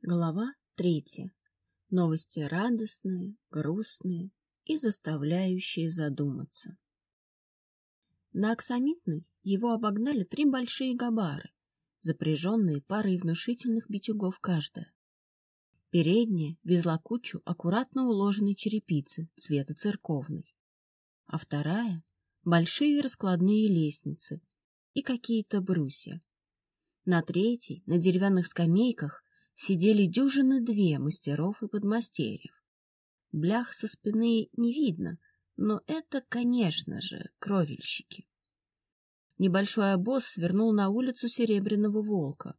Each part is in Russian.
Глава третья. Новости радостные, грустные и заставляющие задуматься. На Аксамитной его обогнали три большие габары, запряженные парой внушительных битюгов каждая. Передняя везла кучу аккуратно уложенной черепицы цвета церковной, а вторая — большие раскладные лестницы и какие-то брусья. На третьей, на деревянных скамейках, сидели дюжины две мастеров и подмастерьев. Блях со спины не видно, но это, конечно же, кровельщики. Небольшой обоз свернул на улицу Серебряного Волка.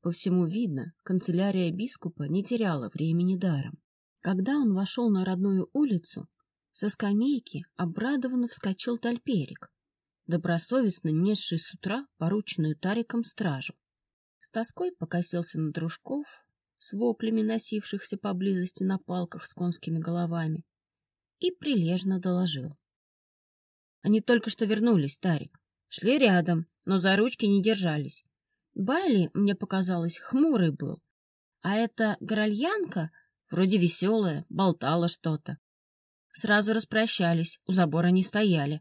По всему видно, канцелярия бискупа не теряла времени даром. Когда он вошел на родную улицу, со скамейки обрадованно вскочил Тальперик, добросовестно несший с утра порученную Тариком стражу. С тоской покосился на дружков, с воплями носившихся поблизости на палках с конскими головами, и прилежно доложил. Они только что вернулись, Тарик. Шли рядом, но за ручки не держались. Байли, мне показалось, хмурый был. А эта горальянка вроде веселая, болтала что-то. Сразу распрощались, у забора не стояли.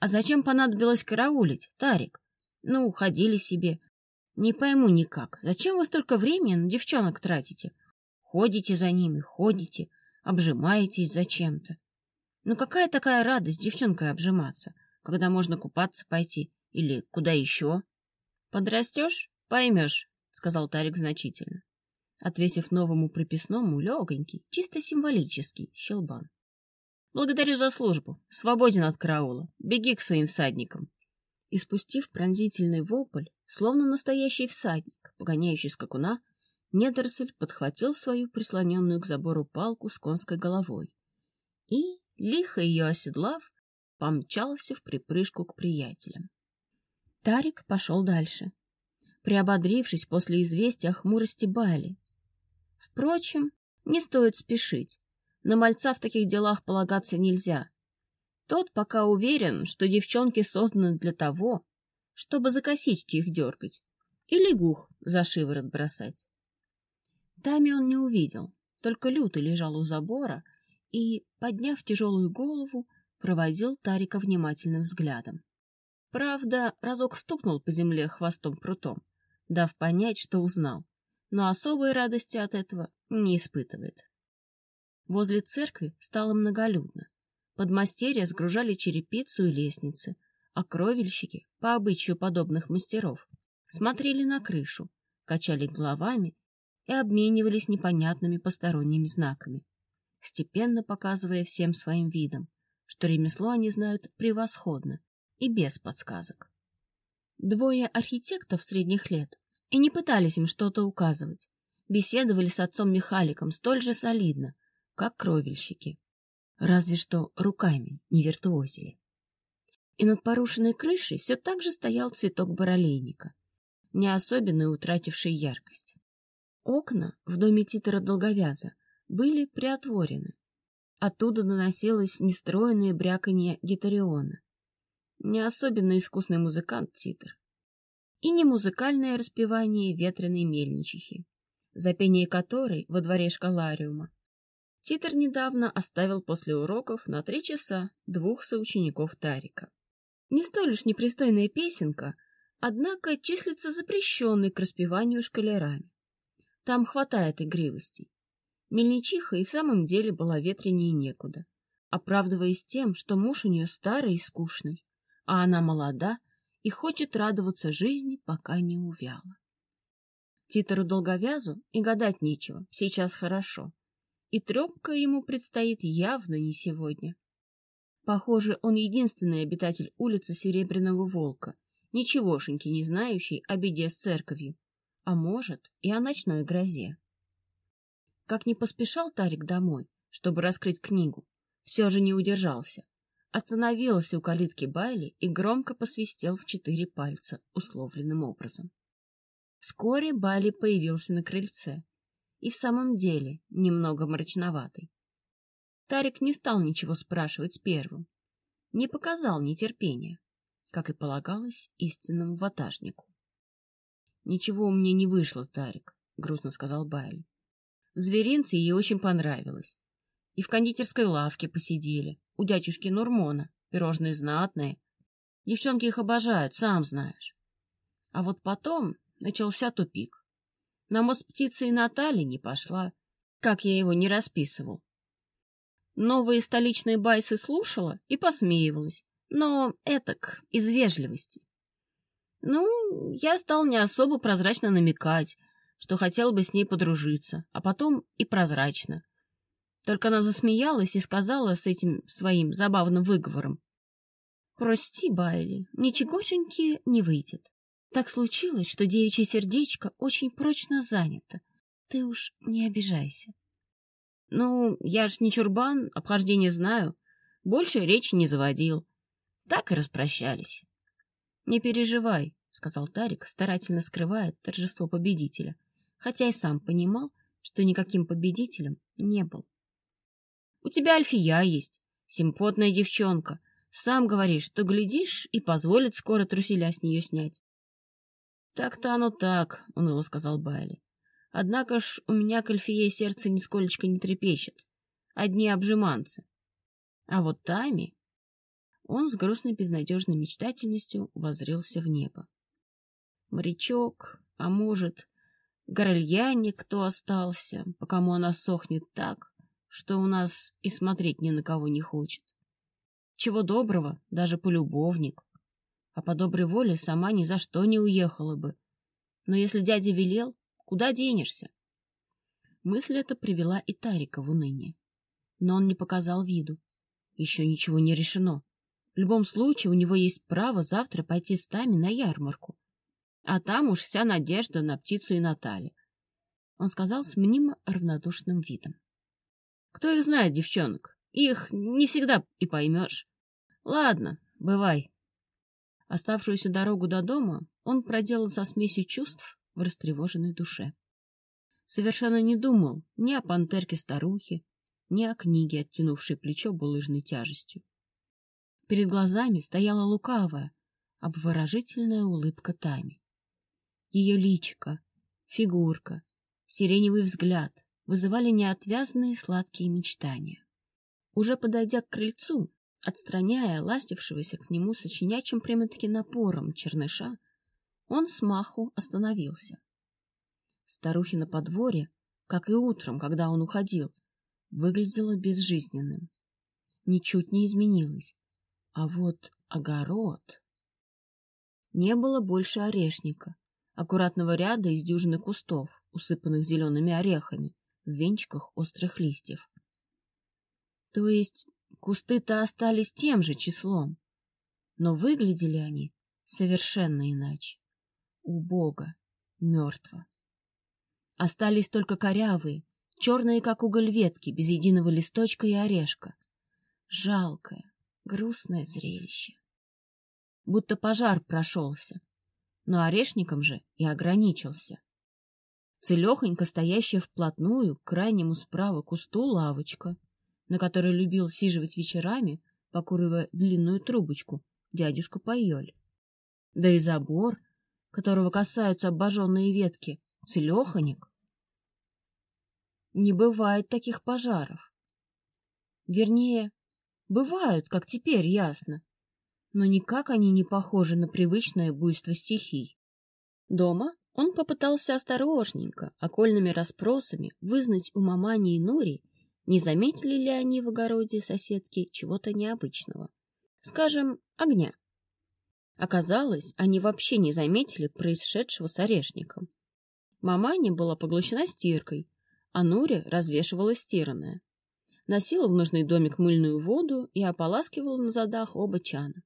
А зачем понадобилось караулить, Тарик? Ну, ходили себе, не пойму никак, зачем вы столько времени на девчонок тратите? Ходите за ними, ходите, обжимаетесь зачем-то. Ну какая такая радость девчонкой обжиматься, когда можно купаться пойти или куда еще? Подрастешь — поймешь, — сказал Тарик значительно, отвесив новому прописному легонький, чисто символический щелбан. Благодарю за службу. Свободен от караула. Беги к своим всадникам. И спустив пронзительный вопль, Словно настоящий всадник, погоняющий скакуна, недоросль подхватил свою прислоненную к забору палку с конской головой и, лихо ее оседлав, помчался в припрыжку к приятелям. Тарик пошел дальше, приободрившись после известия о хмурости Бали. Впрочем, не стоит спешить. На мальца в таких делах полагаться нельзя. Тот пока уверен, что девчонки созданы для того, чтобы за косички их дергать, и лягух за шиворот бросать. Тами он не увидел, только лютый лежал у забора и, подняв тяжелую голову, проводил Тарика внимательным взглядом. Правда, разок стукнул по земле хвостом-прутом, дав понять, что узнал, но особой радости от этого не испытывает. Возле церкви стало многолюдно. Подмастерья сгружали черепицу и лестницы, а кровельщики, по обычаю подобных мастеров, смотрели на крышу, качали головами и обменивались непонятными посторонними знаками, степенно показывая всем своим видом, что ремесло они знают превосходно и без подсказок. Двое архитектов средних лет и не пытались им что-то указывать, беседовали с отцом Михаликом столь же солидно, как кровельщики, разве что руками не виртуозили и над порушенной крышей все так же стоял цветок баролейника, не особенно утративший яркость. Окна в доме Титера Долговяза были приотворены. Оттуда доносилось нестроенное бряканье гитариона. Не особенно искусный музыкант Титер. И не музыкальное распевание ветреной мельничихи, за пение которой во дворе школариума Титер недавно оставил после уроков на три часа двух соучеников Тарика. Не столь уж непристойная песенка, однако числится запрещенной к распеванию шкалерами. Там хватает игривостей. Мельничиха и в самом деле была ветренее некуда, оправдываясь тем, что муж у нее старый и скучный, а она молода и хочет радоваться жизни, пока не увяла. Титору долговязу и гадать нечего, сейчас хорошо, и трепка ему предстоит явно не сегодня. Похоже, он единственный обитатель улицы Серебряного Волка, ничегошеньки не знающий о беде с церковью, а может и о ночной грозе. Как не поспешал Тарик домой, чтобы раскрыть книгу, все же не удержался. Остановился у калитки Байли и громко посвистел в четыре пальца условленным образом. Вскоре Байли появился на крыльце, и в самом деле немного мрачноватый. Тарик не стал ничего спрашивать первым. Не показал нетерпения, как и полагалось истинному ватажнику. Ничего у меня не вышло, Тарик. грустно сказал Байли. В зверинце ей очень понравилось. И в кондитерской лавке посидели, у дядюшки Нурмона. Пирожные знатные. Девчонки их обожают, сам знаешь. А вот потом начался тупик. На мост птицы и Натальи не пошла, как я его не расписывал. Новые столичные байсы слушала и посмеивалась, но этак, из вежливости. Ну, я стал не особо прозрачно намекать, что хотел бы с ней подружиться, а потом и прозрачно. Только она засмеялась и сказала с этим своим забавным выговором. «Прости, Байли, ничегошеньки не выйдет. Так случилось, что девичье сердечко очень прочно занято. Ты уж не обижайся». «Ну, я ж не чурбан, обхождение знаю. Больше речи не заводил. Так и распрощались». «Не переживай», — сказал Тарик, старательно скрывая торжество победителя, хотя и сам понимал, что никаким победителем не был. «У тебя Альфия есть, симпотная девчонка. Сам говоришь, что глядишь и позволит скоро труселя с нее снять». «Так-то оно так», — уныло сказал Байли. «Однако ж у меня к Альфие сердце нисколечко не трепещет. Одни обжиманцы. А вот Тами он с грустной безнадежной мечтательностью возрился в небо. Морячок, а может, горольяне кто остался, по кому она сохнет так, что у нас и смотреть ни на кого не хочет. Чего доброго, даже полюбовник. А по доброй воле сама ни за что не уехала бы. Но если дядя велел, куда денешься? Мысль эта привела и Тарика в уныние. Но он не показал виду. Еще ничего не решено. В любом случае у него есть право завтра пойти с Тами на ярмарку. А там уж вся надежда на птицу и Натали. Он сказал с мнимо равнодушным видом. Кто их знает, девчонок? Их не всегда и поймешь. Ладно, бывай. Оставшуюся дорогу до дома он проделал со смесью чувств в растревоженной душе. Совершенно не думал ни о пантерке-старухе, ни о книге, оттянувшей плечо булыжной тяжестью. Перед глазами стояла лукавая, обворожительная улыбка Тами. Ее личико, фигурка, сиреневый взгляд вызывали неотвязные сладкие мечтания. Уже подойдя к крыльцу, отстраняя ластившегося к нему сочинячим прямо-таки напором черныша, он смаху остановился. Старухи на подворье, как и утром, когда он уходил, выглядело безжизненным. Ничуть не изменилось, а вот огород... Не было больше орешника, аккуратного ряда из дюжины кустов, усыпанных зелеными орехами, в венчиках острых листьев. То есть кусты-то остались тем же числом, но выглядели они совершенно иначе. Убого, мертво. Остались только корявые, черные, как уголь ветки, без единого листочка и орешка. Жалкое, Грустное зрелище. Будто пожар прошелся. Но орешником же и ограничился. Целехонько стоящая вплотную к крайнему справа кусту лавочка, на которой любил сиживать вечерами, покуривая длинную трубочку, дядюшка Пайоль. Да и забор, которого касаются обожженные ветки, целеханик. Не бывает таких пожаров. Вернее, Бывают, как теперь ясно. Но никак они не похожи на привычное буйство стихий. Дома он попытался осторожненько, окольными расспросами, вызнать у мамани и Нури, не заметили ли они в огороде соседки чего-то необычного. Скажем, огня. Оказалось, они вообще не заметили происшедшего с орешником. Маманя была поглощена стиркой, а Нури развешивала стиранное носила в нужный домик мыльную воду и ополаскивала на задах оба чана.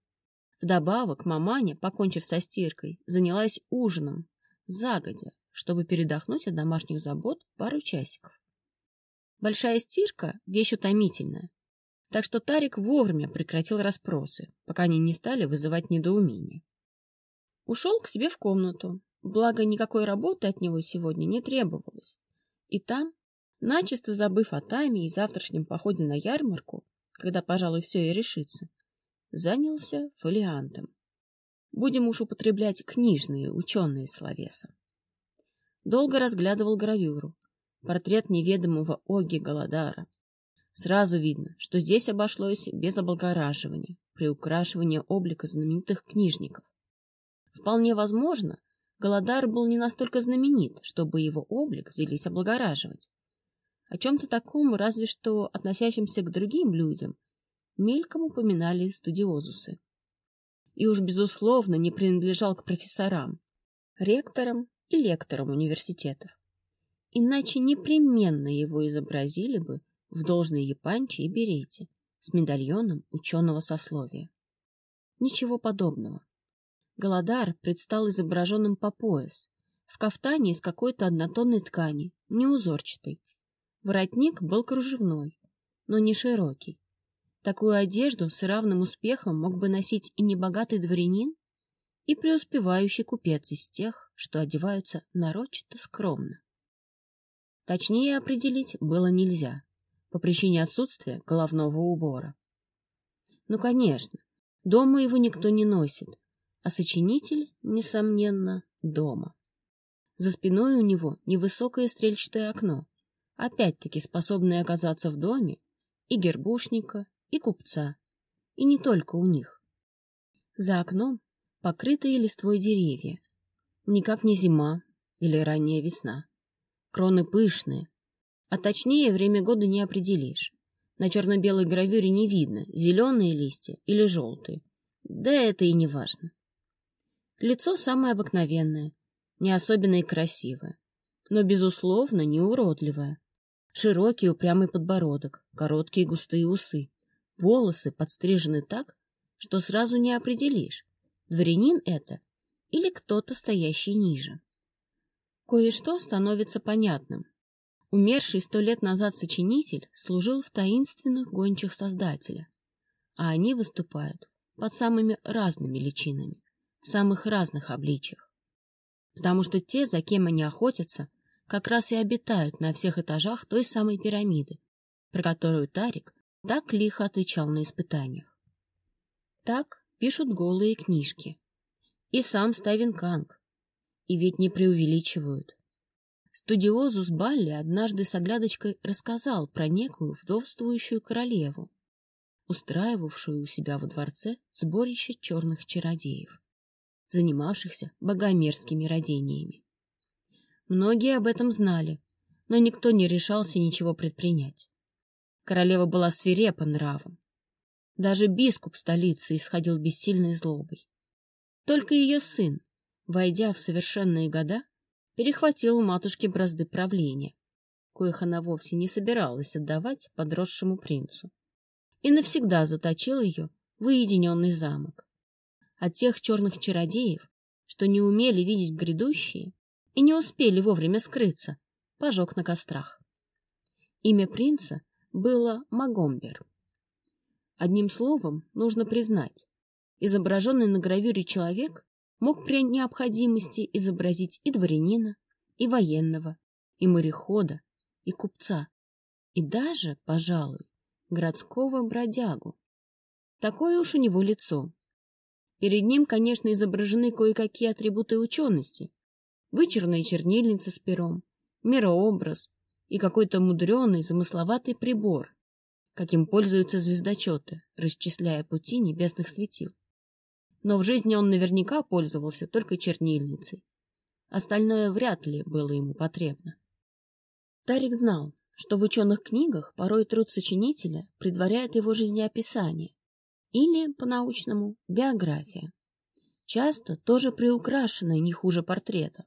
Вдобавок маманя, покончив со стиркой, занялась ужином, загодя, чтобы передохнуть от домашних забот пару часиков. Большая стирка — вещь утомительная, так что Тарик вовремя прекратил расспросы, пока они не стали вызывать недоумение. Ушел к себе в комнату, благо никакой работы от него сегодня не требовалось, и там Начисто забыв о тайме и завтрашнем походе на ярмарку, когда, пожалуй, все и решится, занялся фолиантом. Будем уж употреблять книжные ученые словеса. долго разглядывал гравюру. Портрет неведомого Оги Голодара. Сразу видно, что здесь обошлось без облагораживания, приукрашивания облика знаменитых книжников. Вполне возможно, Голодар был не настолько знаменит, чтобы его облик взялись облагораживать. О чем-то таком, разве что относящемся к другим людям, мельком упоминали студиозусы. И уж, безусловно, не принадлежал к профессорам, ректорам и лекторам университетов. Иначе непременно его изобразили бы в должной япанче и берете с медальоном ученого сословия. Ничего подобного. Голодар предстал изображенным по пояс, в кафтане из какой-то однотонной ткани, неузорчатой. Воротник был кружевной, но не широкий. Такую одежду с равным успехом мог бы носить и небогатый дворянин, и преуспевающий купец из тех, что одеваются нарочито скромно. Точнее определить было нельзя, по причине отсутствия головного убора. Ну, конечно, дома его никто не носит, а сочинитель, несомненно, дома. За спиной у него невысокое стрельчатое окно, опять-таки способное оказаться в доме и гербушника, и купца, и не только у них. За окном покрытые листвой деревья, никак не зима или ранняя весна. Кроны пышные, а точнее время года не определишь. На черно-белой гравюре не видно, зеленые листья или желтые. Да это и не важно. Лицо самое обыкновенное, не особенно и красивое, но, безусловно, не уродливое. Широкий упрямый подбородок, короткие густые усы, волосы подстрижены так, что сразу не определишь, дворянин это или кто-то стоящий ниже. Кое-что становится понятным. Умерший сто лет назад сочинитель служил в таинственных гончих создателя, а они выступают под самыми разными личинами в самых разных обличиях. Потому что те, за кем они охотятся, как раз и обитают на всех этажах той самой пирамиды, про которую Тарик так лихо отвечал на испытаниях. Так пишут голые книжки. И сам Ставин Канг. И ведь не преувеличивают. Студиозус Балли однажды с оглядочкой рассказал про некую вдовствующую королеву, устраивавшую у себя во дворце сборище черных чародеев занимавшихся богомерзкими родениями. Многие об этом знали, но никто не решался ничего предпринять. Королева была свирепа нравом. Даже бискуп столицы исходил бессильной злобой. Только ее сын, войдя в совершенные года, перехватил у матушки бразды правления, коих она вовсе не собиралась отдавать подросшему принцу, и навсегда заточил ее в уединенный замок от тех черных чародеев, что не умели видеть грядущие и не успели вовремя скрыться, пожег на кострах. Имя принца было Магомбер. Одним словом, нужно признать, изображенный на гравюре человек мог при необходимости изобразить и дворянина, и военного, и морехода, и купца, и даже, пожалуй, городского бродягу. Такое уж у него лицо, Перед ним, конечно, изображены кое-какие атрибуты учености. Вычурная чернильница с пером, мирообраз и какой-то мудреный, замысловатый прибор, каким пользуются звездочеты, расчисляя пути небесных светил. Но в жизни он наверняка пользовался только чернильницей. Остальное вряд ли было ему потребно. Тарик знал, что в ученых книгах порой труд сочинителя предваряет его жизнеописание, или, по-научному, биография. Часто тоже приукрашенная не хуже портрета.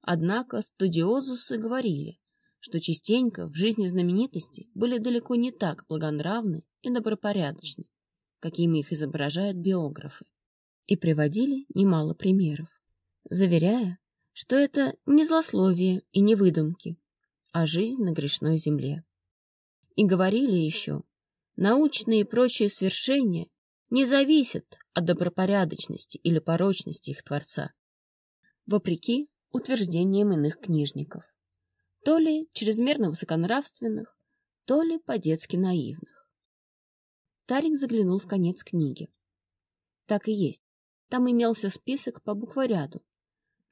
Однако студиозусы говорили, что частенько в жизни знаменитости были далеко не так благонравны и добропорядочны, какими их изображают биографы, и приводили немало примеров, заверяя, что это не злословие и не выдумки, а жизнь на грешной земле. И говорили еще, Научные и прочие свершения не зависят от добропорядочности или порочности их Творца, вопреки утверждениям иных книжников, то ли чрезмерно высоконравственных, то ли по-детски наивных. Тарик заглянул в конец книги. Так и есть. Там имелся список по букваряду,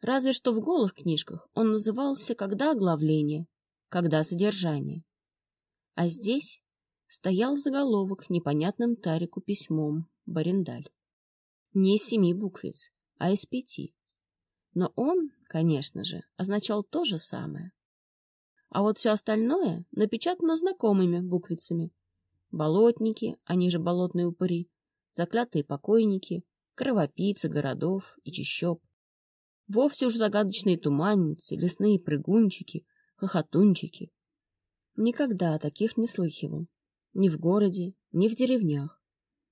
Разве что в голых книжках он назывался когда оглавление, когда содержание. А здесь стоял заголовок непонятным Тарику письмом Барендаль. Не из семи буквиц, а из пяти. Но он, конечно же, означал то же самое. А вот все остальное напечатано знакомыми буквицами. Болотники, они же болотные упыри, заклятые покойники, кровопийцы городов и чащоб. Вовсе уж загадочные туманницы, лесные прыгунчики, хохотунчики. Никогда таких не слыхивал. Ни в городе, ни в деревнях.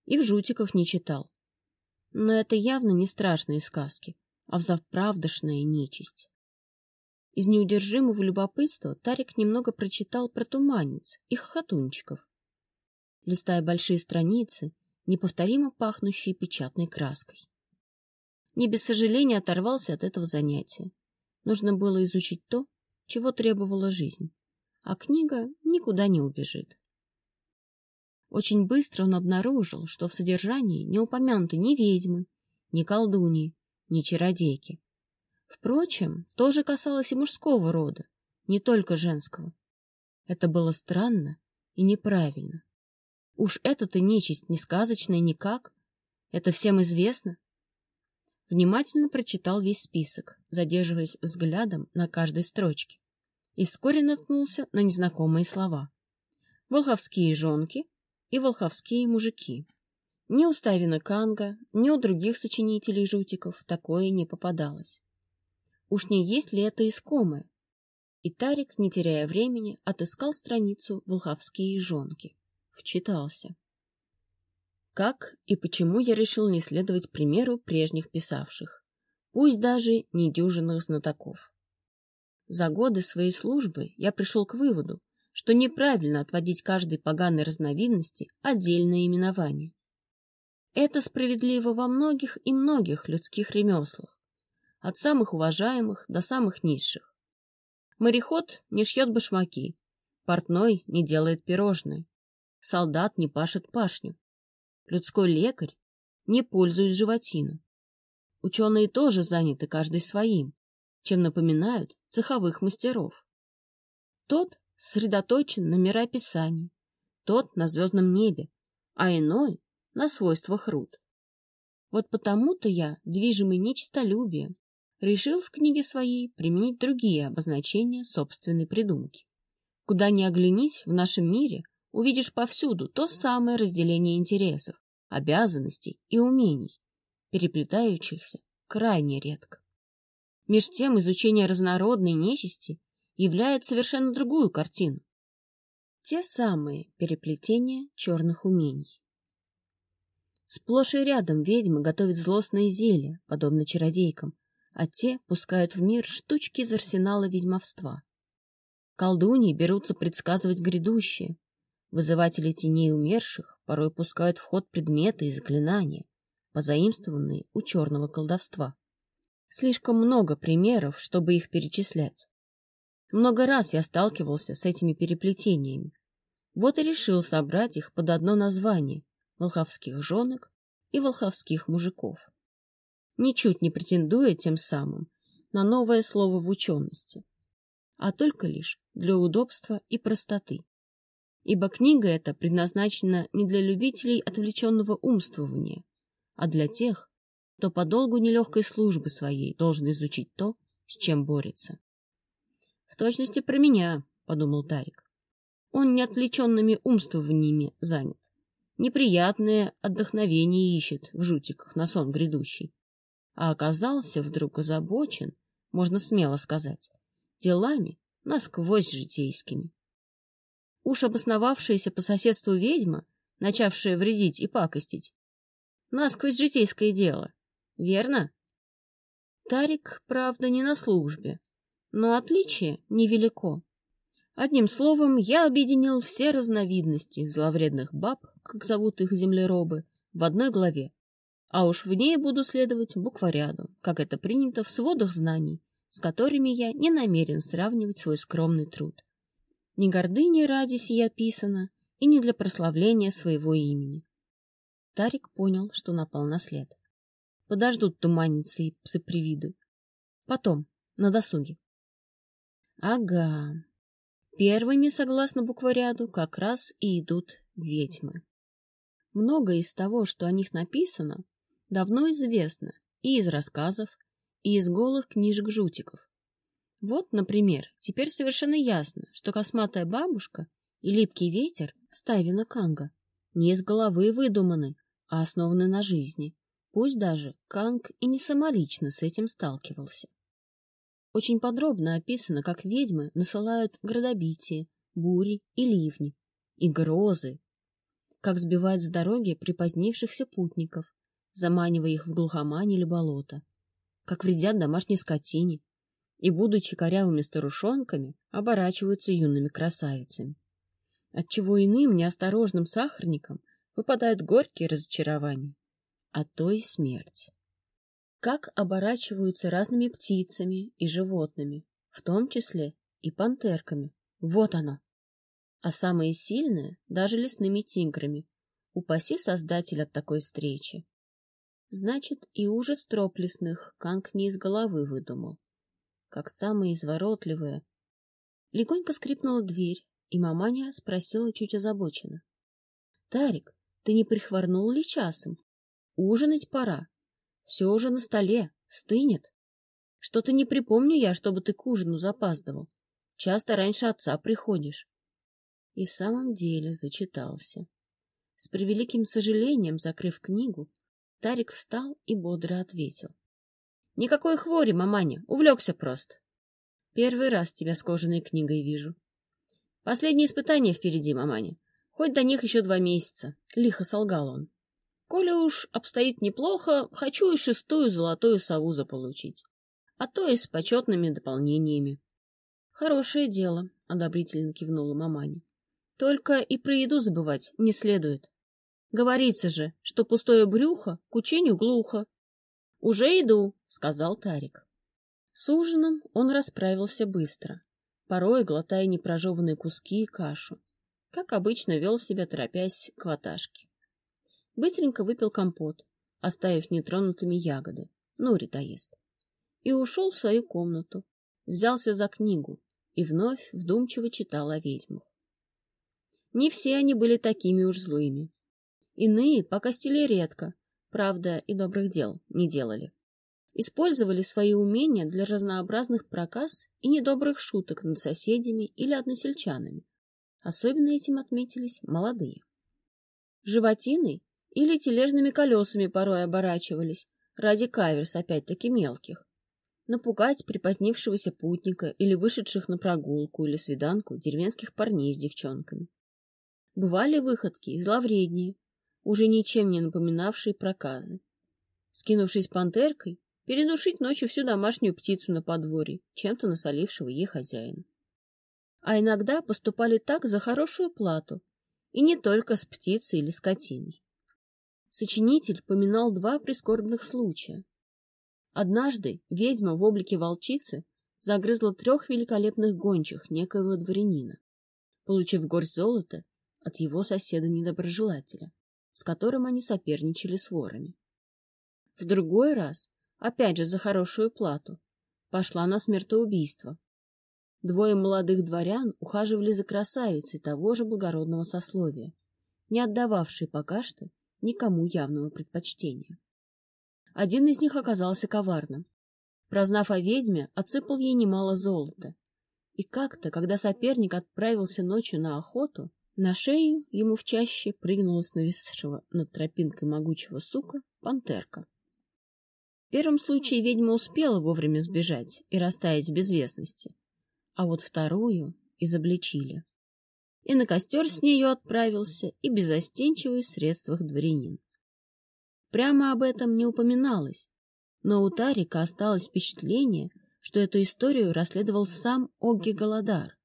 И в жутиках не читал. Но это явно не страшные сказки, а взаправдошная нечисть. Из неудержимого любопытства Тарик немного прочитал про туманниц и хохотунчиков. Листая большие страницы, неповторимо пахнущие печатной краской. Не без сожаления оторвался от этого занятия. Нужно было изучить то, чего требовала жизнь, а книга никуда не убежит. Очень быстро он обнаружил, что в содержании не упомянуты ни ведьмы, ни колдуньи, ни чародейки. Впрочем, то же касалось и мужского рода, не только женского. Это было странно и неправильно. Уж эта-то нечисть не сказочная никак, это всем известно. Внимательно прочитал весь список, задерживаясь взглядом на каждой строчке, и вскоре наткнулся на незнакомые слова. Волховские жонки и волховские мужики. Ни у Ставина Канга, ни у других сочинителей жутиков такое не попадалось. Уж не есть ли это искомое? И Тарик, не теряя времени, отыскал страницу «Волховские жонки». Вчитался как и почему я решил не следовать примеру прежних писавших, пусть даже недюжинных знатоков. За годы своей службы я пришел к выводу, что неправильно отводить каждой поганой разновидности отдельное именование. Это справедливо во многих и многих людских ремеслах, от самых уважаемых до самых низших. Мореход не шьет башмаки, портной не делает пирожные, солдат не пашет пашню, Людской лекарь не пользует животину. Ученые тоже заняты каждый своим, чем напоминают цеховых мастеров. Тот сосредоточен на мироописании, тот на звездном небе, а иной — на свойствах руд. Вот потому-то я, движимый нечистолюбием, решил в книге своей применить другие обозначения собственной придумки. Куда ни оглянись в нашем мире, увидишь повсюду то самое разделение интересов, обязанностей и умений, переплетающихся крайне редко. Меж тем изучение разнородной нечисти являет совершенно другую картину. Те самые переплетения черных умений. Сплошь и рядом ведьмы готовят злостные зелья, подобно чародейкам, а те пускают в мир штучки из арсенала ведьмовства. Колдуньи берутся предсказывать грядущее, Вызыватели теней умерших порой пускают в ход предметы и заклинания, позаимствованные у черного колдовства. Слишком много примеров, чтобы их перечислять. Много раз я сталкивался с этими переплетениями. Вот и решил собрать их под одно название — волховских женок и волховских мужиков. Ничуть не претендуя тем самым на новое слово в учености, а только лишь для удобства и простоты ибо книга эта предназначена не для любителей отвлеченного умствования, а для тех, кто по долгу нелегкой службы своей должен изучить то, с чем борется. — В точности про меня, — подумал Тарик. Он не отвлеченными умствованиями занят. Неприятное отдохновение ищет в жутиках на сон грядущий. А оказался вдруг озабочен, можно смело сказать, делами насквозь житейскими. Уж обосновавшаяся по соседству ведьма, начавшая вредить и пакостить. Насквозь житейское дело. Верно? Тарик, правда, не на службе, но отличие невелико. Одним словом, я объединил все разновидности зловредных баб, как зовут их землеробы, в одной главе, а уж в ней буду следовать букваряду, как это принято в сводах знаний, с которыми я не намерен сравнивать свой скромный труд. Не гордыни ради сия писано, и не для прославления своего имени. Тарик понял, что напал на след. Подождут туманницы и псы-привиды. Потом, на досуге. Ага. Первыми, согласно букваряду, как раз и идут ведьмы. Многое из того, что о них написано, давно известно и из рассказов, и из голых книжек-жутиков. Вот, например, теперь совершенно ясно, что косматая бабушка и липкий ветер Стайвина Канга не из головы выдуманы, а основаны на жизни. Пусть даже Канг и не самолично с этим сталкивался. Очень подробно описано, как ведьмы насылают градобитие, бури и ливни, и грозы, как сбивают с дороги припозднившихся путников, заманивая их в глухомань или болото, как вредят домашней скотине и, будучи корявыми старушонками, оборачиваются юными красавицами. Отчего иным неосторожным сахарникам выпадают горькие разочарования, а то и смерть. Как оборачиваются разными птицами и животными, в том числе и пантерками. Вот оно. А самые сильные — даже лесными тиграми. Упаси создатель от такой встречи. Значит, и ужас троп лесных Канг не из головы выдумал. Как самые изворотливые. Легонько скрипнула дверь, и маманя спросила чуть озабоченно. — Тарик, ты не прихворнул ли часом? Ужинать пора. Все уже на столе, стынет. Что-то не припомню я, чтобы ты к ужину запаздывал. Часто раньше отца приходишь. И в самом деле зачитался. С превеликим сожалением, закрыв книгу, Тарик встал и бодро ответил. — Никакой хвори, маманя, увлекся просто. Первый раз тебя с кожаной книгой вижу. Последнее испытание впереди, маманя. Хоть до них еще два месяца. Лихо солгал он. Коли уж обстоит неплохо, хочу и шестую золотую сову заполучить. А то и с почетными дополнениями. Хорошее дело, одобрительно кивнула маманя. Только и про еду забывать не следует. Говорится же, что пустое брюхо к учению глухо. — Уже иду, — сказал Тарик. С ужином он расправился быстро, порой глотая непрожеванные куски и кашу. Как обычно, вел себя, торопясь к ваташке. Быстренько выпил компот, оставив нетронутыми ягоды, ну, ритоест, и ушел в свою комнату, взялся за книгу и вновь вдумчиво читал о ведьмах. Не все они были такими уж злыми. Иные покостили редко, правда, и добрых дел не делали. Использовали свои умения для разнообразных проказ и недобрых шуток над соседями или односельчанами. Особенно этим отметились молодые. Животиной или тележными колесами порой оборачивались, ради каверс опять-таки мелких. Напугать припозднившегося путника или вышедших на прогулку или свиданку деревенских парней с девчонками. Бывали выходки и зловреднее, уже ничем не напоминавшие проказы. Скинувшись пантеркой, передушить ночью всю домашнюю птицу на подворье, чем-то насолившего ей хозяина. А иногда поступали так за хорошую плату, и не только с птицей или скотиной. Сочинитель поминал два прискорбных случая. Однажды ведьма в облике волчицы загрызла трех великолепных гончих некоего дворянина, получив горсть золота от его соседа-недоброжелателя, с которым они соперничали с ворами. В другой раз, опять же за хорошую плату, пошла на смертоубийство. Двое молодых дворян ухаживали за красавицей того же благородного сословия, не отдававшей пока что никому явного предпочтения. Один из них оказался коварным. Прознав о ведьме, отсыпал ей немало золота. И как-то, когда соперник отправился ночью на охоту, на шею ему в чаще прыгнула нависшего над тропинкой могучего сука пантерка. В первом случае ведьма успела вовремя сбежать и растаять в безвестности, а вот вторую изобличили и на костер с нею отправился и безостенчивый в средствах дворянин. Прямо об этом не упоминалось, но у Тарика осталось впечатление, что эту историю расследовал сам Огги Голодар.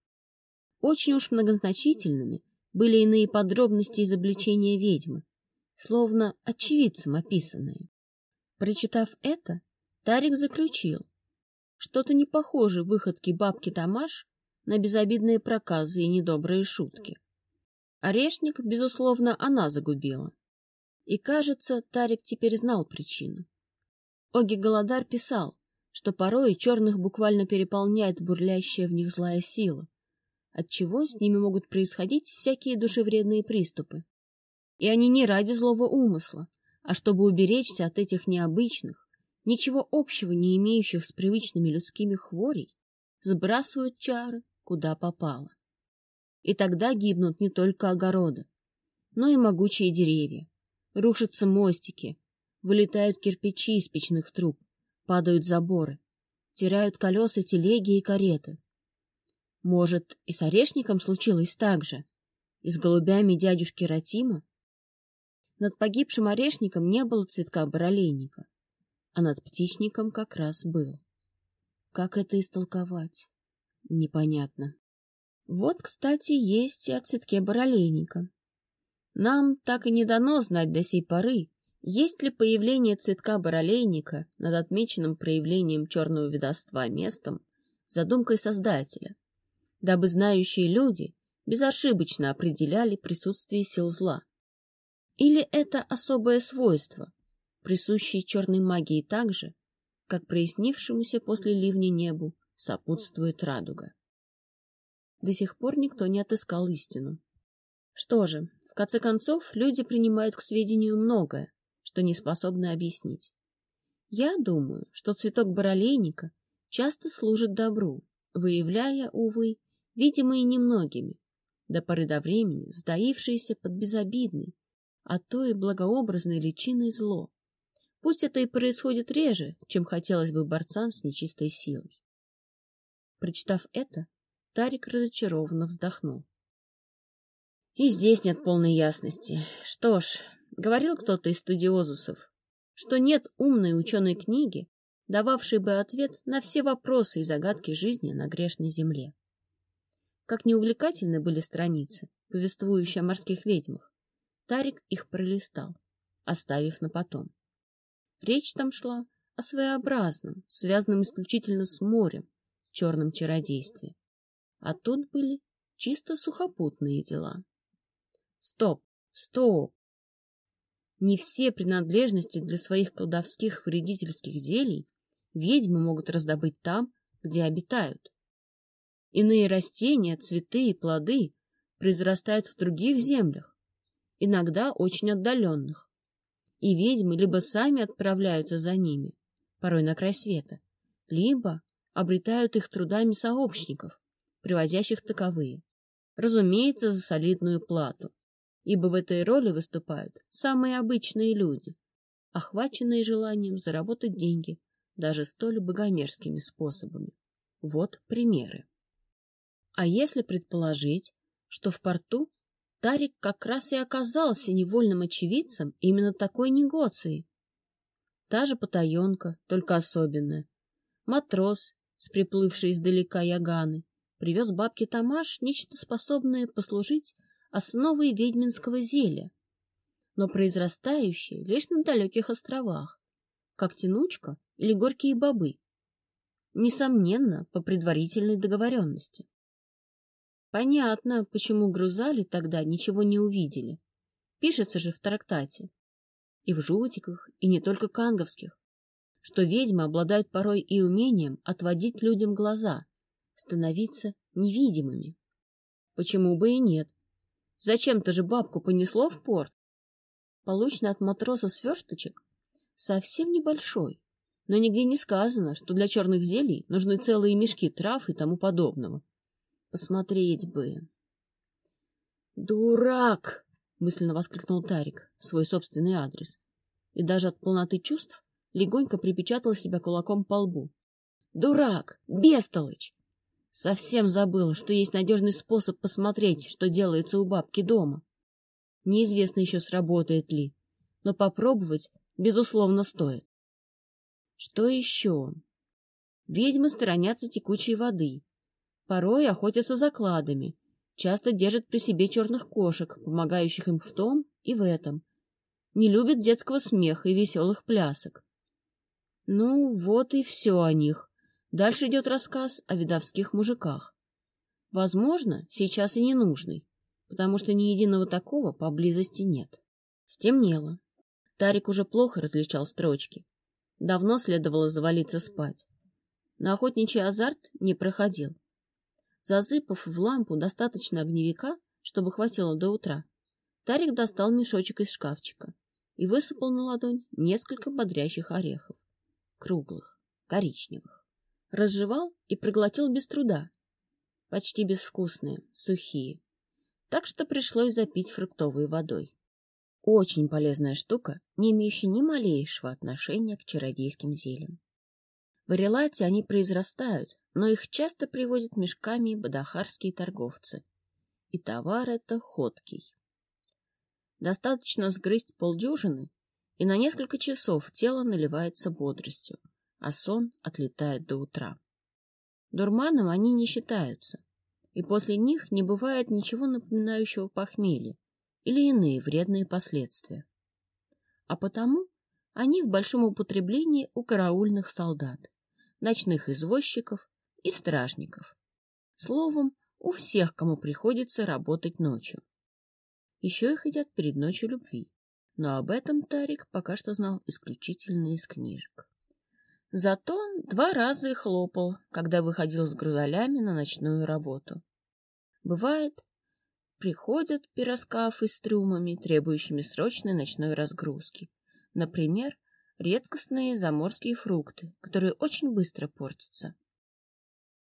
Очень уж многозначительными были иные подробности изобличения ведьмы, словно очевидцем описанные. Прочитав это, Тарик заключил, что-то не похоже выходки бабки Тамаш на безобидные проказы и недобрые шутки. Орешник, безусловно, она загубила. И, кажется, Тарик теперь знал причину. Оги Голодар писал, что порой черных буквально переполняет бурлящая в них злая сила, отчего с ними могут происходить всякие душевредные приступы. И они не ради злого умысла, а чтобы уберечься от этих необычных, ничего общего не имеющих с привычными людскими хворей, сбрасывают чары, куда попало. И тогда гибнут не только огороды, но и могучие деревья, рушатся мостики, вылетают кирпичи из печных труб, падают заборы, теряют колеса телеги и кареты. Может, и с орешником случилось так же? И с голубями дядюшки Ратима? Над погибшим орешником не было цветка баролейника, а над птичником как раз был. Как это истолковать? Непонятно. Вот, кстати, есть и о цветке баролейника. Нам так и не дано знать до сей поры, есть ли появление цветка баролейника над отмеченным проявлением черного ведовства местом задумкой Создателя, дабы знающие люди безошибочно определяли присутствие сил зла. Или это особое свойство, присущее черной магии так же, как прояснившемуся после ливня небу сопутствует радуга. До сих пор никто не отыскал истину. Что же, в конце концов, люди принимают к сведению многое, что не способны объяснить. Я думаю, что цветок баролейника часто служит добру, выявляя, увы, видимые немногими, до поры до времени сдаившиеся под безобидной, а то и благообразной личиной зло. Пусть это и происходит реже, чем хотелось бы борцам с нечистой силой. Прочитав это, Тарик разочарованно вздохнул. И здесь нет полной ясности. Что ж, Говорил кто-то из студиозусов, что нет умной ученой книги, дававшей бы ответ на все вопросы и загадки жизни на грешной земле. Как неувлекательны были страницы, повествующие о морских ведьмах, Тарик их пролистал, оставив на потом. Речь там шла о своеобразном, связанном исключительно с морем, черном чародействе. А тут были чисто сухопутные дела. Стоп, стоп! Не все принадлежности для своих колдовских вредительских зелий ведьмы могут раздобыть там, где обитают. Иные растения, цветы и плоды произрастают в других землях, иногда очень отдаленных. И ведьмы либо сами отправляются за ними, порой на край света, либо обретают их трудами сообщников, привозящих таковые, разумеется, за солидную плату ибо в этой роли выступают самые обычные люди, охваченные желанием заработать деньги даже столь богомерзкими способами. Вот примеры. А если предположить, что в порту Тарик как раз и оказался невольным очевидцем именно такой негоции? Та же потаенка, только особенная. Матрос, с приплывшей издалека Яганы, привез бабке Тамаш нечто способное послужить основой ведьминского зелья, но произрастающие лишь на далеких островах, как тянучка или горькие бобы. Несомненно, по предварительной договоренности. Понятно, почему грузали тогда ничего не увидели. Пишется же в трактате. И в жутиках, и не только канговских, что ведьмы обладают порой и умением отводить людям глаза, становиться невидимыми. Почему бы и нет? Зачем-то же бабку понесло в порт. Полученный от матроса сверточек совсем небольшой, но нигде не сказано, что для черных зелий нужны целые мешки трав и тому подобного. Посмотреть бы. «Дурак!» — мысленно воскликнул Тарик в свой собственный адрес. И даже от полноты чувств легонько припечатал себя кулаком по лбу. «Дурак! Бестолочь! Совсем забыла, что есть надежный способ посмотреть, что делается у бабки дома. Неизвестно еще, сработает ли, но попробовать, безусловно, стоит. Что еще? Ведьмы сторонятся текучей воды. Порой охотятся за кладами, часто держат при себе черных кошек, помогающих им в том и в этом. Не любят детского смеха и веселых плясок. Ну, вот и все о них. Дальше идет рассказ о видовских мужиках. Возможно, сейчас и не нужный, потому что ни единого такого поблизости нет. Стемнело. Тарик уже плохо различал строчки. Давно следовало завалиться спать. На охотничий азарт не проходил. Зазыпав в лампу достаточно огневика, чтобы хватило до утра, Тарик достал мешочек из шкафчика и высыпал на ладонь несколько бодрящих орехов, круглых, коричневых. Разжевал и проглотил без труда, почти безвкусные, сухие. Так что пришлось запить фруктовой водой. Очень полезная штука, не имеющая ни малейшего отношения к чародейским зельям. В Арелате они произрастают, но их часто привозят мешками бадахарские торговцы. И товар это ходкий. Достаточно сгрызть полдюжины, и на несколько часов тело наливается бодростью, а сон отлетает до утра. Дурманом они не считаются, и после них не бывает ничего напоминающего похмелье или иные вредные последствия. А потому они в большом употреблении у караульных солдат ночных извозчиков и стражников. Словом, у всех, кому приходится работать ночью. Еще их едят перед ночью любви, но об этом Тарик пока что знал исключительно из книжек. Зато два раза их хлопал, когда выходил с грузолями на ночную работу. Бывает, приходят пироскафы с трюмами, требующими срочной ночной разгрузки. Например, редкостные заморские фрукты, которые очень быстро портятся.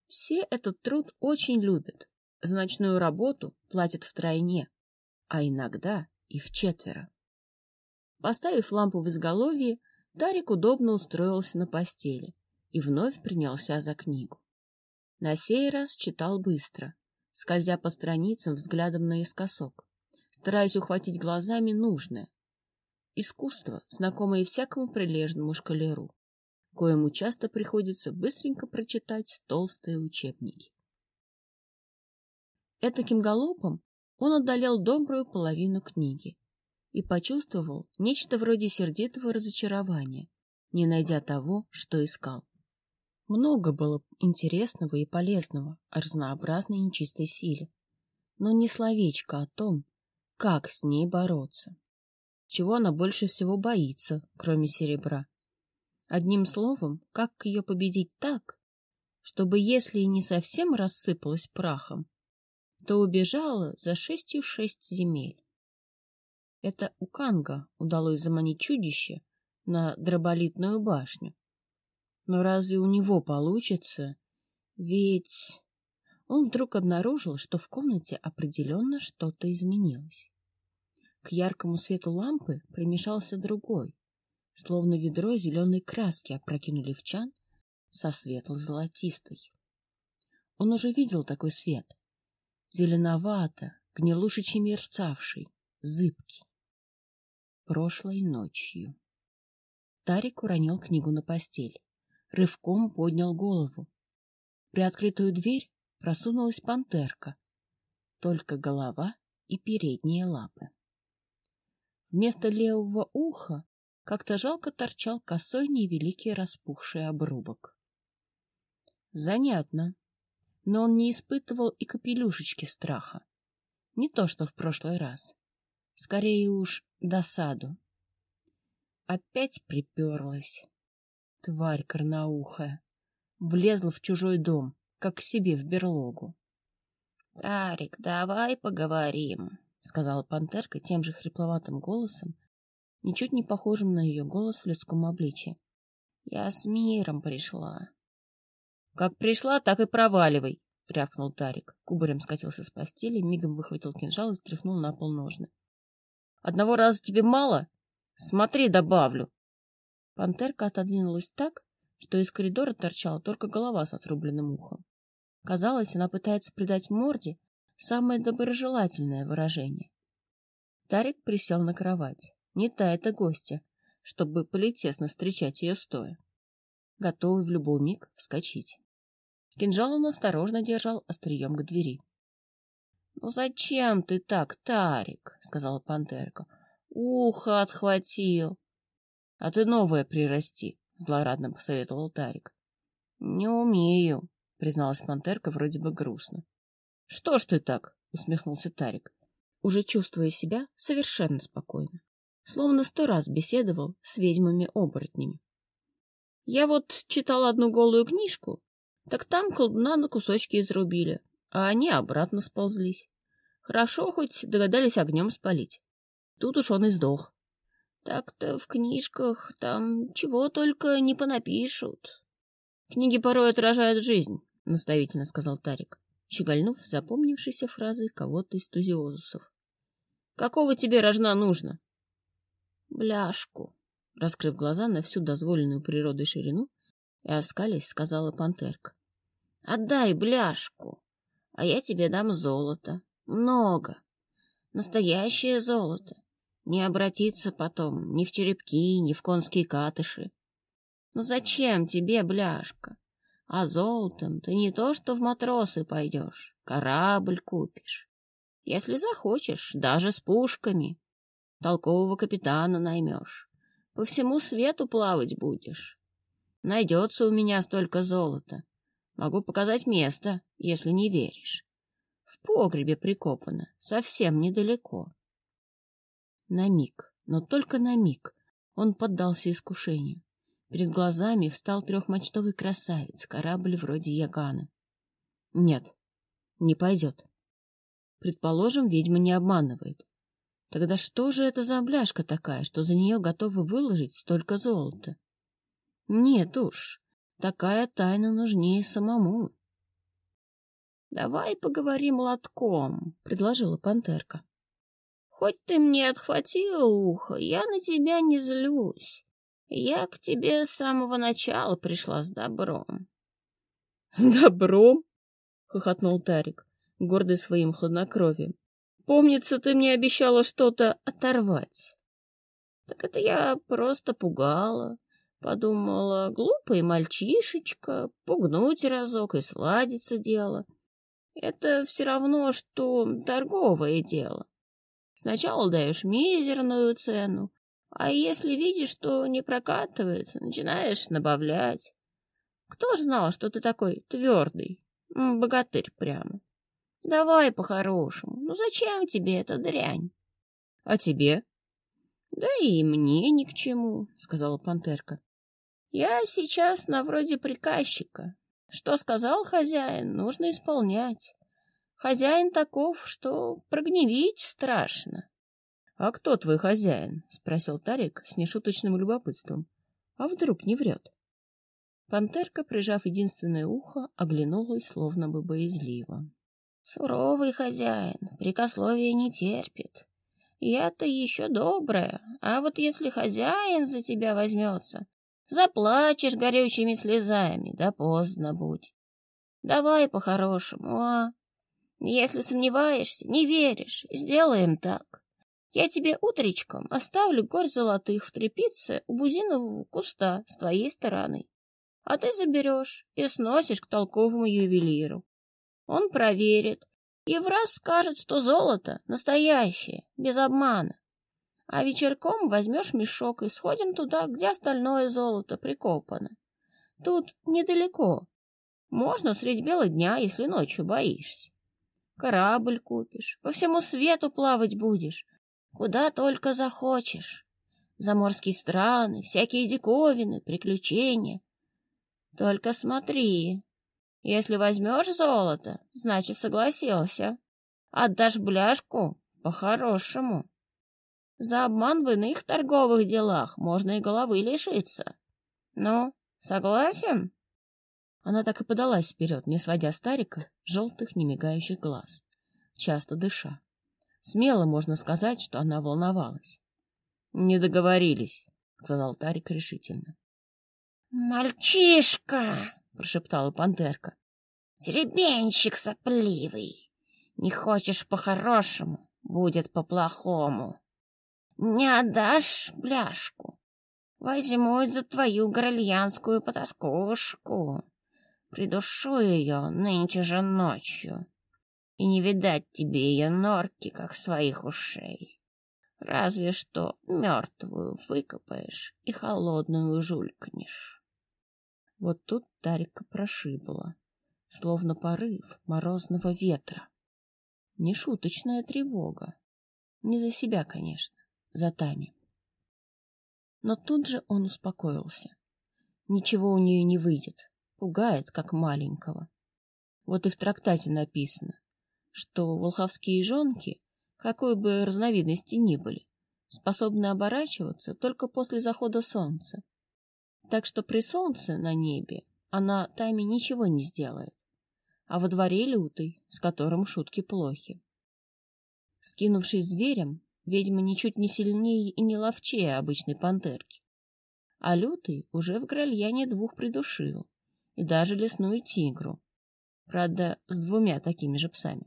Все этот труд очень любят. За ночную работу платят втройне, а иногда и в четверо. Поставив лампу в изголовье, Тарик удобно устроился на постели и вновь принялся за книгу. На сей раз читал быстро, скользя по страницам взглядом наискосок, стараясь ухватить глазами нужное, Искусство, знакомое всякому прилежному шкалеру, коему часто приходится быстренько прочитать толстые учебники. Этаким галопом он одолел добрую половину книги и почувствовал нечто вроде сердитого разочарования, не найдя того, что искал. Много было интересного и полезного о разнообразной нечистой силе, но ни словечко о том, как с ней бороться чего она больше всего боится, кроме серебра. Одним словом, как ее победить так, чтобы, если и не совсем рассыпалась прахом, то убежала за шестью шесть земель. Это у Канга удалось заманить чудище на дроболитную башню. Но разве у него получится? Ведь он вдруг обнаружил, что в комнате определенно что-то изменилось. К яркому свету лампы примешался другой, словно ведро зеленой краски опрокинули в чан со светло-золотистой. Он уже видел такой свет. Зеленовато, гнилушечий мерцавший, зыбкий. Прошлой ночью. Тарик уронил книгу на постель. Рывком поднял голову. При открытую дверь просунулась пантерка. Только голова и передние лапы. Вместо левого уха как-то жалко торчал косой невеликий распухший обрубок. Занятно. Но он не испытывал и капелюшечки страха. Не то, что в прошлый раз. Скорее уж досаду. Опять приперлась. Тварь корноухая. Влезла в чужой дом, как к себе в берлогу. — Тарик, давай поговорим, — сказала пантерка тем же хрипловатым голосом, ничуть не похожим на ее голос в людском обличье. — Я с миром пришла. — Как пришла, так и проваливай, — рявкнул Тарик. Кубарем скатился с постели, мигом выхватил кинжал и стряхнул на пол ножны. — Одного раза тебе мало? Смотри, добавлю. Пантерка отодвинулась так, что из коридора торчала только голова с отрубленным ухом. Казалось, она пытается придать морде самое доброжелательное выражение. Тарик присел на кровать. Не та это гостья, чтобы полетесно встречать ее стоя. Готовый в любой миг вскочить. Кинжал он осторожно держал острием к двери. — Ну зачем ты так, Тарик? — сказала пантерка. — Ухо отхватил. — А ты новое прирасти, — злорадно посоветовал Тарик. — Не умею, — призналась пантерка вроде бы грустно. — Что ж ты так? — усмехнулся Тарик, уже чувствуя себя совершенно спокойно, словно сто раз беседовал с ведьмами-оборотнями. Я вот читал одну голую книжку, так там колдуна на кусочки изрубили, а они обратно сползлись. Хорошо хоть догадались огнем спалить. Тут уж он и сдох. Так-то в книжках там чего только не понапишут. Книги порой отражают жизнь, — наставительно сказал Тарик, щегольнув запомнившейся фразой кого-то из тузиозусов. — Какого тебе рожна нужно? — Бляшку, — раскрыв глаза на всю дозволенную природой ширину и оскались, сказала пантерка. — Отдай бляшку, а я тебе дам золото. Много. Настоящее золото. Не обратиться потом ни в черепки, ни в конские катыши. Ну зачем тебе, бляшка? А золотом ты не то что в матросы пойдешь, корабль купишь. Если захочешь, даже с пушками. Толкового капитана наймешь. По всему свету плавать будешь. Найдется у меня столько золота. Могу показать место, если не веришь. В погребе прикопано, совсем недалеко. На миг, но только на миг, он поддался искушению. Перед глазами встал трехмачтовый красавец, корабль вроде Яганы. Нет, не пойдет. Предположим, ведьма не обманывает. Тогда что же это за бляшка такая, что за нее готовы выложить столько золота? Нет уж, такая тайна нужнее самому. — Давай поговорим лотком, — предложила пантерка. Хоть ты мне отхватил ухо, я на тебя не злюсь. Я к тебе с самого начала пришла с добром. — С добром? — хохотнул Тарик, гордый своим хладнокровием. — Помнится, ты мне обещала что-то оторвать. — Так это я просто пугала. Подумала, глупый мальчишечка, пугнуть разок и сладится дело. Это все равно, что торговое дело. Сначала даешь мизерную цену, а если видишь, что не прокатывает, начинаешь набавлять. Кто ж знал, что ты такой твердый, богатырь прямо? Давай по-хорошему. Ну зачем тебе эта дрянь? А тебе? Да и мне ни к чему, сказала пантерка. Я сейчас на вроде приказчика. Что сказал хозяин, нужно исполнять. Хозяин таков, что прогневить страшно. — А кто твой хозяин? — спросил Тарик с нешуточным любопытством. — А вдруг не врет? Пантерка, прижав единственное ухо, оглянулась, словно бы боязливо. — Суровый хозяин, прикословия не терпит. Я-то еще добрая, а вот если хозяин за тебя возьмется, заплачешь горючими слезами, да поздно будь. Давай по-хорошему, а? Если сомневаешься, не веришь, сделаем так. Я тебе утречком оставлю горсть золотых в трепице у бузинового куста с твоей стороны. А ты заберешь и сносишь к толковому ювелиру. Он проверит и в раз скажет, что золото настоящее, без обмана. А вечерком возьмешь мешок и сходим туда, где остальное золото прикопано. Тут недалеко. Можно средь бела дня, если ночью боишься. Корабль купишь, по всему свету плавать будешь, куда только захочешь. Заморские страны, всякие диковины, приключения. Только смотри, если возьмешь золото, значит, согласился. Отдашь бляшку по-хорошему. За обман в иных торговых делах можно и головы лишиться. Ну, согласен? Она так и подалась вперед, не сводя старика желтых немигающих глаз, часто дыша. Смело можно сказать, что она волновалась. — Не договорились, — сказал Тарик решительно. — Мальчишка! — прошептала пантерка. — Теребенщик сопливый. Не хочешь по-хорошему, будет по-плохому. Не отдашь бляшку. Возьмусь за твою горельянскую потаскушку. Придушу ее нынче же ночью, и не видать тебе ее норки, как своих ушей. Разве что мертвую выкопаешь и холодную жулькнешь. Вот тут Тарика прошибла, словно порыв морозного ветра. Нешуточная тревога. Не за себя, конечно, за Тами. Но тут же он успокоился. Ничего у нее не выйдет. Пугает, как маленького. Вот и в трактате написано, что волховские жонки, какой бы разновидности ни были, способны оборачиваться только после захода солнца. Так что при солнце на небе она Тайме ничего не сделает. А во дворе лютый, с которым шутки плохи. Скинувшись зверем, ведьма ничуть не сильнее и не ловчее обычной пантерки. А лютый уже в гральяне двух придушил, и даже лесную тигру. Правда, с двумя такими же псами.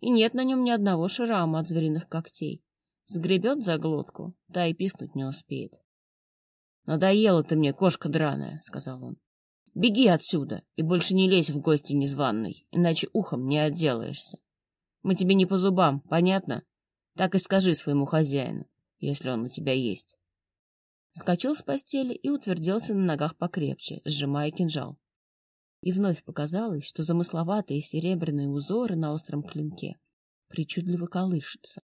И нет на нем ни одного шрама от звериных когтей. Сгребет за глотку, та и пискнуть не успеет. — Надоела ты мне, кошка драная, — сказал он. — Беги отсюда и больше не лезь в гости незваный, иначе ухом не отделаешься. Мы тебе не по зубам, понятно? Так и скажи своему хозяину, если он у тебя есть. Вскочил с постели и утвердился на ногах покрепче, сжимая кинжал. И вновь показалось, что замысловатые серебряные узоры на остром клинке причудливо колышутся.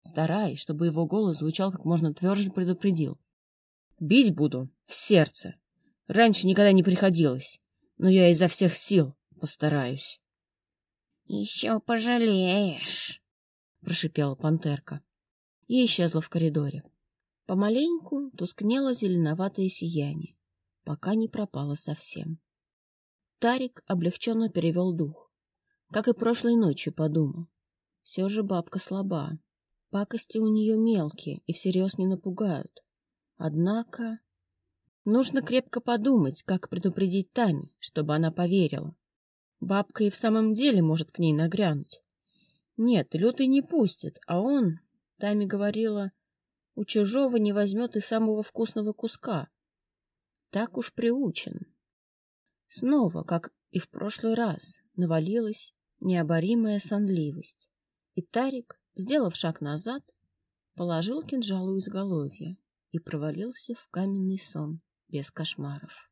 Стараясь, чтобы его голос звучал как можно тверже, предупредил. «Бить буду в сердце. Раньше никогда не приходилось, но я изо всех сил постараюсь». «Еще пожалеешь», — прошипела пантерка и исчезла в коридоре. Помаленьку тускнело зеленоватое сияние, пока не пропало совсем. Тарик облегченно перевел дух. Как и прошлой ночью подумал. Все же бабка слаба. Пакости у нее мелкие и всерьез не напугают. Однако... Нужно крепко подумать, как предупредить Тами, чтобы она поверила. Бабка и в самом деле может к ней нагрянуть. Нет, лютый не пустит, а он, Тами говорила, у чужого не возьмет и самого вкусного куска. Так уж приучен. Снова, как и в прошлый раз, навалилась необоримая сонливость. И Тарик, сделав шаг назад, положил кинжал у изголовья и провалился в каменный сон без кошмаров.